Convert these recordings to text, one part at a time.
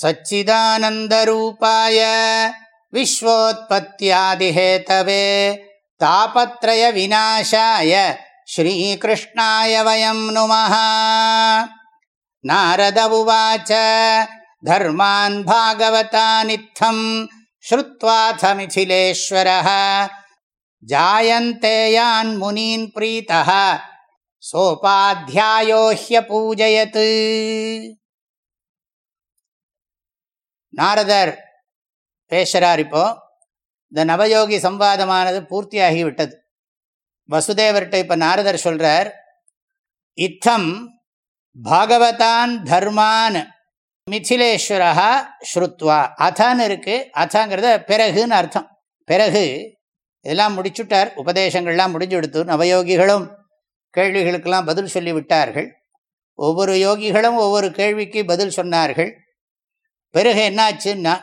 सच्चिदानन्दरूपाय विश्वोत्पत्त्यादिहेतवे तापत्रयविनाशाय श्रीकृष्णाय वयं नुमः नारद उवाच धर्मान् भागवतानित्थं श्रुत्वाथ मिथिलेश्वरः जायन्ते यान्मुनीन् प्रीतः सोपाध्यायो ह्यपूजयत् நாரதர் பேசுகிறார் இப்போ இந்த நவயோகி சம்வாதமானது பூர்த்தியாகிவிட்டது. வசுதேவர்கிட்ட இப்போ நாரதர் சொல்கிறார் இத்தம் பாகவதான் தர்மான் மிथिலேஸ்வரா ஸ்ருத்வா. அதான்னு இருக்குது அதாங்கிறத பிறகுன்னு அர்த்தம். பிறகு இதெல்லாம் முடிச்சுட்டார் உபதேசங்கள்லாம் முடிஞ்சு கொடுத்து நவயோகிகளும் கேள்விகளுக்கெல்லாம் பதில் சொல்லி விட்டார்கள் ஒவ்வொரு யோகிகளும் ஒவ்வொரு கேள்விக்கு பதில் சொன்னார்கள். பிறகு என்னாச்சுன்னா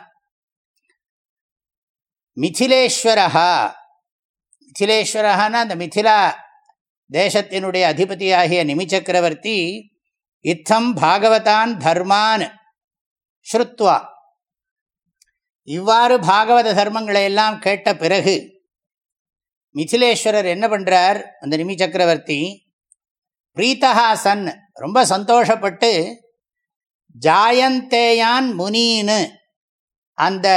மிथिलेஸ்வரஹா மிथिलेஸ்வரஹானா அந்த மிதிலா தேசத்தினுடைய அதிபதியாகிய நிமிச்சக்கரவர்த்தி இத்தம் பாகவதான் தர்மான் ஸ்ருத்வா. இவ்வாறு பாகவத தர்மங்களை எல்லாம் கேட்ட பிறகு மிथिलेஸ்வரர் என்ன பண்ணுறார் அந்த நிமிச்சக்கரவர்த்தி சக்கரவர்த்தி ரொம்ப சந்தோஷப்பட்டு ஜாயந்தேயான் முனின்னு அந்த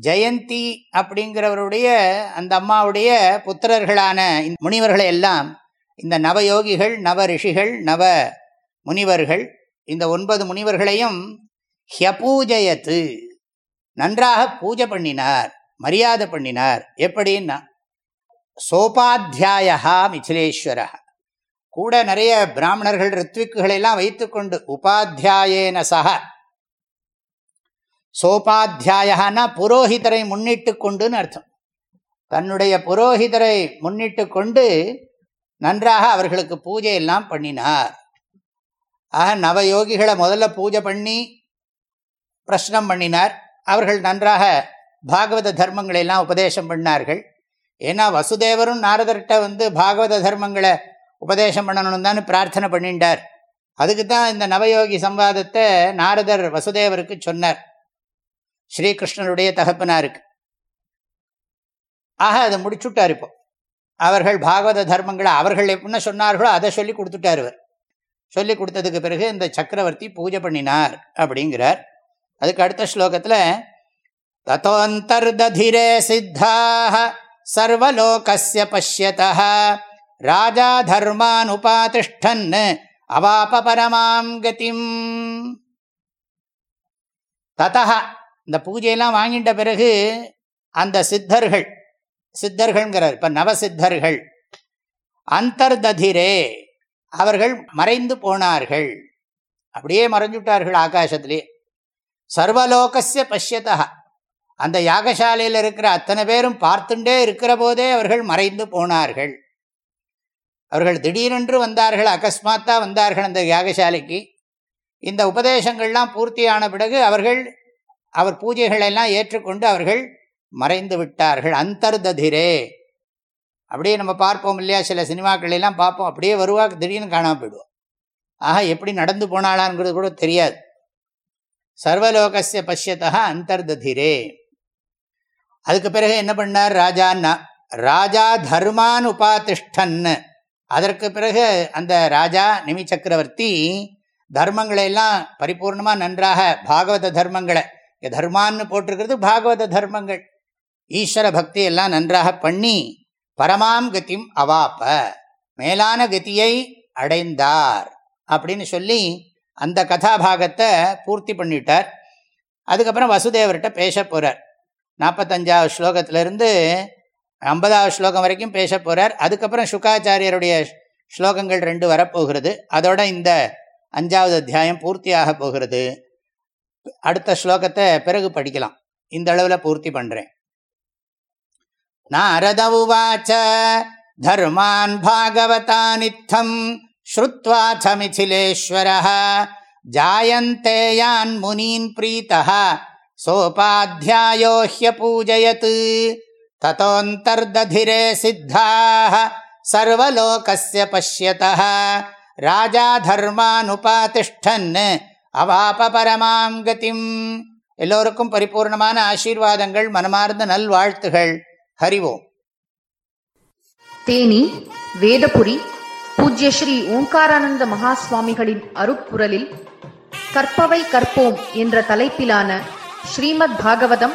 ஜெயந்தி அப்படிங்கிறவருடைய அந்த அம்மாவுடைய புத்திரர்களான முனிவர்களை எல்லாம் இந்த நவயோகிகள் நவ ரிஷிகள் நவ முனிவர்கள் இந்த ஒன்பது முனிவர்களையும் ஹியபூஜயத்து. நன்றாக பூஜை பண்ணினார் மரியாதை பண்ணினார். எப்படின்னா சோபாத்தியாயா மிச்சிலேஸ்வரகா கூட நிறைய பிராமணர்கள் ரித்விக்குகளெல்லாம் வைத்துக்கொண்டு உபாத்தியாயேன சக சோபாத்தியாயனா புரோஹிதரை முன்னிட்டு கொண்டுன்னு அர்த்தம். தன்னுடைய புரோஹிதரை முன்னிட்டு கொண்டு நன்றாக அவர்களுக்கு பூஜை எல்லாம் பண்ணினார். ஆக நவயோகிகளை முதல்ல பூஜை பண்ணி பிரஷ்னம் பண்ணினார். அவர்கள் நன்றாக பாகவத தர்மங்களை எல்லாம் உபதேசம் பண்ணார்கள். ஏன்னா வசுதேவரும் நாரதர்கிட்ட வந்து பாகவத தர்மங்களை உபதேசம் பண்ணணும் தான் பிரார்த்தனை பண்ணிட்டார். அதுக்கு தான் இந்த நவயோகி சம்வாதத்தை நாரதர் வசுதேவருக்கு சொன்னார். ஸ்ரீகிருஷ்ணருடைய தகப்பனாருக்கு. ஆக அதை முடிச்சுட்டார் இப்போ. அவர்கள் பாகவத தர்மங்களை அவர்கள் எப்படின்னா சொன்னார்களோ அதை சொல்லி கொடுத்துட்டார் இவர். சொல்லி கொடுத்ததுக்கு பிறகு இந்த சக்கரவர்த்தி பூஜை பண்ணினார் அப்படிங்கிறார். அதுக்கு அடுத்த ஸ்லோகத்தில் தத்தோந்தர்ததிரே சித்தாக சர்வலோகசிய பசியதா ராஜா தர்மான் உபாதிஷ்டன் அவாப பரமாம் கதிம். ததா இந்த பூஜையெல்லாம் வாங்கிட்ட பிறகு அந்த சித்தர்கள் சித்தர்கள்ங்கிறார் இப்போ நவசித்தர்கள் அந்தர்ததிரே அவர்கள் மறைந்து போனார்கள். அப்படியே மறைஞ்சுட்டார்கள் ஆகாசத்திலே. சர்வலோகசிய பஷ்யதா அந்த யாகசாலையில் இருக்கிற அத்தனை பேரும் பார்த்துட்டே இருக்கிற போதே அவர்கள் மறைந்து போனார்கள். அவர்கள் திடீரென்று வந்தார்கள் அகஸ்மாத்தா வந்தார்கள் அந்த யாகசாலைக்கு. இந்த உபதேசங்கள்லாம் பூர்த்தியான பிறகு அவர்கள் அவர் பூஜைகளெல்லாம் ஏற்றுக்கொண்டு அவர்கள் மறைந்து விட்டார்கள். அந்தர்ததிரே. அப்படியே நம்ம பார்ப்போம் இல்லையா? சில சினிமாக்கள் எல்லாம் பார்ப்போம். அப்படியே வருவா திடீர்னு காணாமல் போயிடுவோம் ஆக எப்படி நடந்து போனாளாங்கிறது கூட தெரியாது. சர்வலோகசிய பஷ்யத்தா அந்தர்ததிரே. அதுக்கு பிறகு என்ன பண்ணார் ராஜான்னா ராஜா தர்மான் உபாதிஷ்டன்னு அதற்கு பிறகு அந்த ராஜா நிமி சக்கரவர்த்தி தர்மங்களை எல்லாம் பரிபூர்ணமாக நன்றாக பாகவத தர்மங்களை தர்மான்னு போட்டிருக்கிறது பாகவத தர்மங்கள். ஈஸ்வர பக்தி எல்லாம் நன்றாக பண்ணி பரமாம் கத்தியும் அவாப்ப மேலான கத்தியை அடைந்தார் அப்படின்னு சொல்லி அந்த கதாபாகத்தை பூர்த்தி பண்ணிட்டார். அதுக்கப்புறம் வசுதேவர்கிட்ட பேச போகிறார் நாற்பத்தஞ்சாவது ஸ்லோகத்திலிருந்து ஐம்பதாவது ஸ்லோகம் வரைக்கும் பேச போகிறார் அதுக்கப்புறம் சுக்காச்சாரியருடைய ஸ்லோகங்கள் ரெண்டு வரப்போகிறது. அதோட இந்த அஞ்சாவது அத்தியாயம் பூர்த்தியாக போகிறது. அடுத்த ஸ்லோகத்தை பிறகு படிக்கலாம். இந்த அளவில் பூர்த்தி பண்ணுறேன் நாரதவு வாச்ச தர்மான் பாகவதானித்தம் ஸ்ருத்வா சமிச்சிலேஸ்வர ஜாயந்தேயான் முனீன் பிரீத்தா சோபாத்தியாயோ ஹிய பூஜயத்து தத்தோந்தர்ததிரே சித்தாः சர்வலோகஸ்ய பஷ்யतः ராஜா தர்மானுபாதிஷ்டன் அவாப பரமாம் கதிம் எல்லோருக்கும் பரிபூர்ணமான ஆசீர்வாதங்கள் மனமார்ந்த நல்வாழ்த்துகள். ஹரிவோம். தேனி வேதபுரி பூஜ்ய ஸ்ரீ ஓம்காரானந்த மகா சுவாமிகளின் அருப்புரலில் கற்பவை கற்போம் என்ற தலைப்பிலான ஸ்ரீமத் பாகவதம்